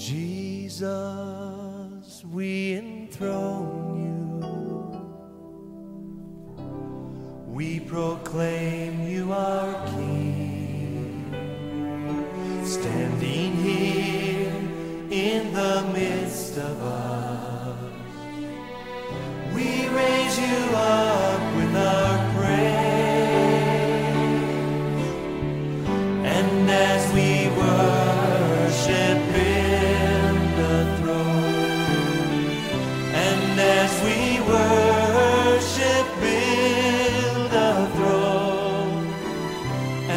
Jesus, we enthrone you. We proclaim you our King. Standing here in the midst of us,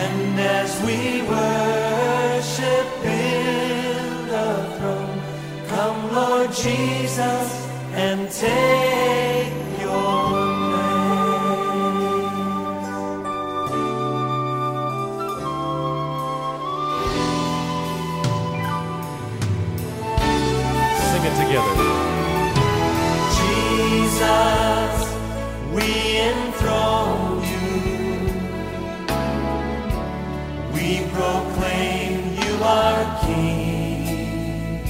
and as we worship in the throne, come, Lord Jesus, and take your place. Sing it together. Jesus, we enthrone proclaim you are King.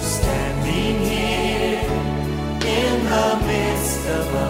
Standing here in the midst of us.